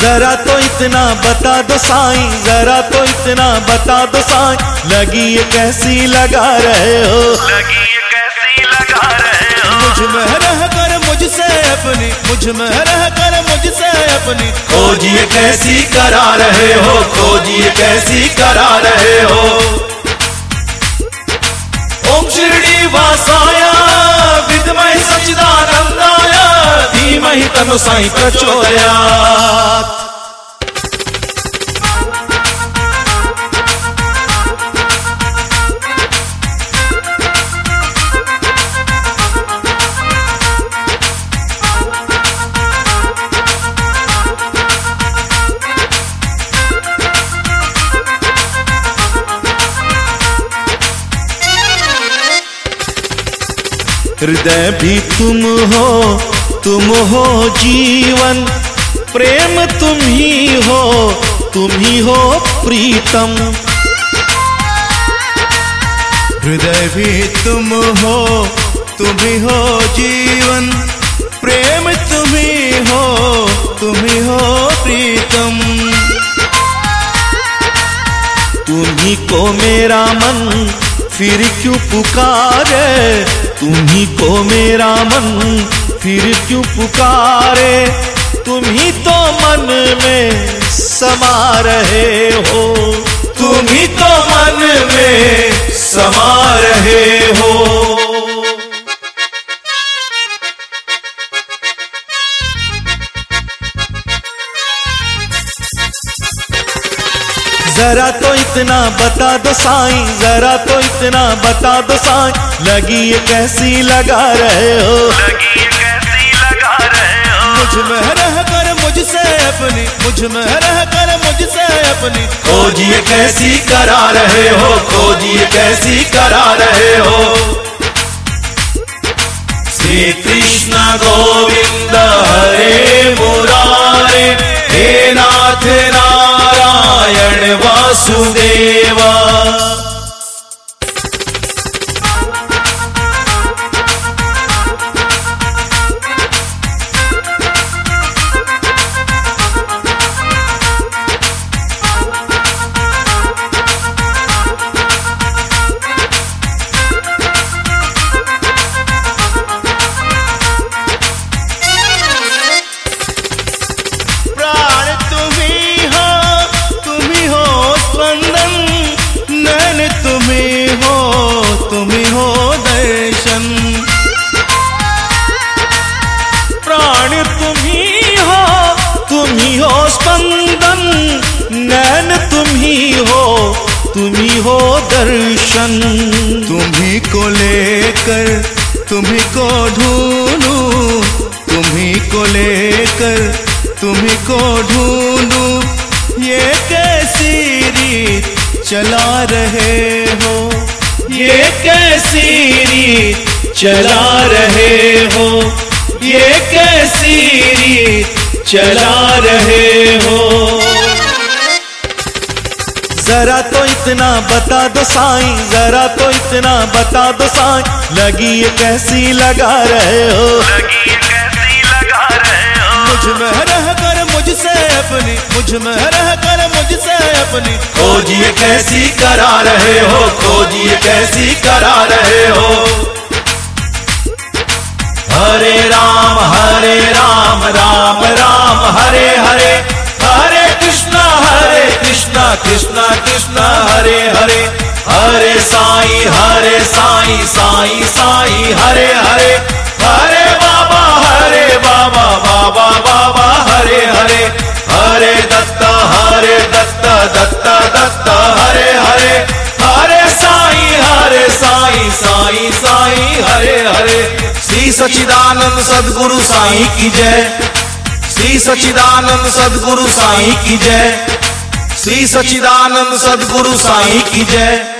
जरा तो इतना बता दो साईं जरा तो इतना बता दो साईं। लगी ये कैसी लगा रहे हो? लगी ये कैसी लगा रहे हो? मुझमें रह कर मुझसे अपनी मुझमें रह कर मुझसे अपनी। खोजिए कैसी करा रहे हो? खोजिए कैसी करा रहे हो? ओम शिरडी वासाया विद्मय सच्चिदानंदाय धीमहि तनु साई प्रचोदयात्। हृदय भी तुम हो तुम हो जीवन, प्रेम तुम ही हो तुम ही हो प्रीतम। हृदय भी तुम हो तुम ही हो जीवन, प्रेम तुम ही हो तुम ही हो प्रीतम। तुम ही को मेरा मन फिर क्यों पुकारे तुम ही को मेरा मन फिर क्यों पुकारे? तुम ही तो मन में समा रहे हो। तुम ही तो मन में समा रहे हो। जरा तो इतना बता दो साईं, जरा तो इतना बता दो साईं। लगी ये कैसी लगा रहे हो? लगी मुझमें। रह कर मुझसे अपनी। खोजिए कैसी करा रहे हो खोजिए कैसी करा रहे हो। श्री कृष्ण गोविंद हरे तुम ही हो दर्शन। तुम्ही को लेकर, तुम्ही को ढूंढूं। तुम्ही को लेकर, तुम्ही को ढूंढूं। ये कैसी रीत चला रहे हो? ये कैसी रीत चला रहे हो? ये कैसी रीत चला रहे हो? जरा तो इतना बता दो साई जरा तो इतना बता दो साई। लगी ये कैसी लगा रहे हो? लगी ये कैसी लगा रहे हो? मुझमें रह कर मुझसे अपनी मुझमें रह कर मुझसे अपनी। खोजिए कैसी करा रहे हो? खोजिए कैसी करा रहे हो? साई साई साई, हरे हरे। हरे बाबा हरे बाबा बाबा बाबा, हरे हरे। हरे दत्ता हरे दत्ता दत्ता दत्ता, हरे हरे। हरे साई हरे साई साई साई, हरे हरे। श्री सचिदानंद सदगुरु साई की जय। श्री सचिदानंद सदगुरु साई की जय। श्री सचिदानंद सदगुरु साई की जय।